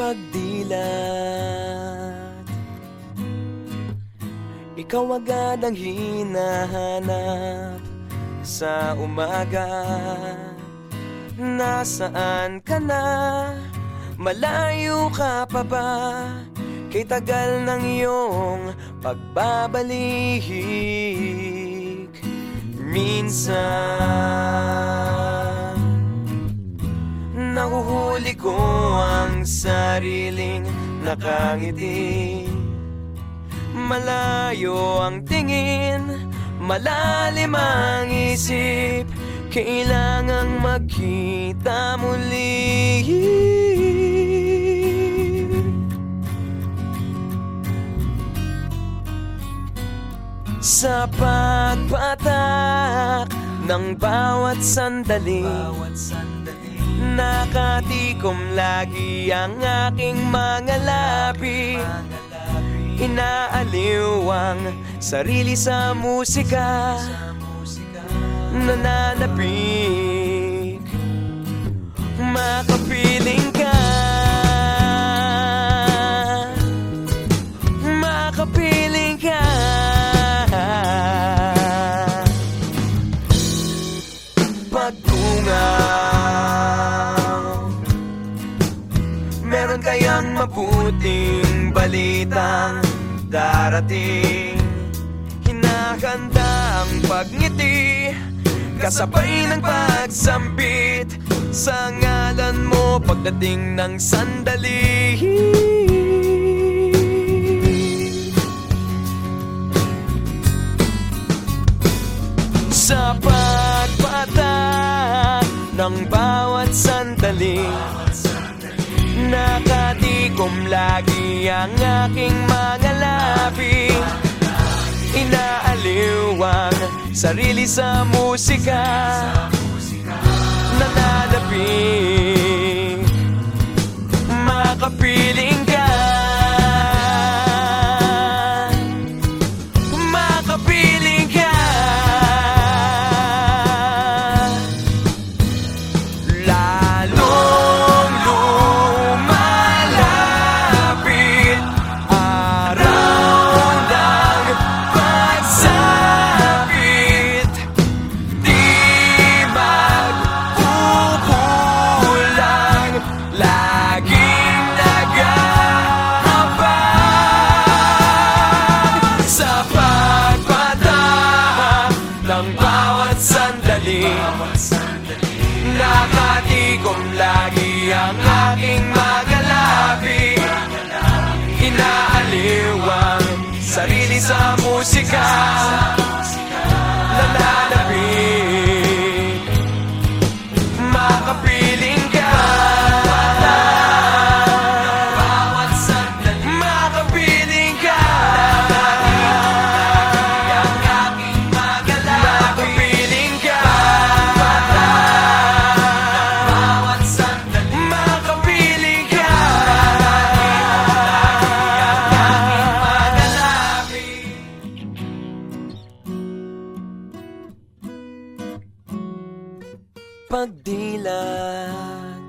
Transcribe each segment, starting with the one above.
pagdilat Ikaw agad ang hinahanap sa umaga Nasaan ka na? Malayo ka pa ba? Kay tagal ng iyong pagbabalik Minsan ko ang sariling nakangiti. Malayo ang tingin Malalim ang isip Kailangang magkita muli. Sa pagpatak ng bawat sandali Nakatikom lagi ang aking mga labi Inaaliw sarili sa musika Nananapik. Makapiling Kayang mabuting balitang darating Hinahanda ang pagngiti. Kasabay ng pagsampit Sa ngalan mo pagdating ng sandali. Sa pagpatak ng bawat sandali Nakatikom lagi ang aking mga labi. Inaaliw ang sarili sa musika. Nananapin Nakatikom lagi ang aking mga labi Inaaliw sarili sa musika Pagdilat.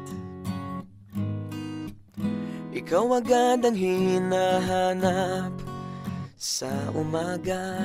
Ikaw agad ang hinahanap sa umaga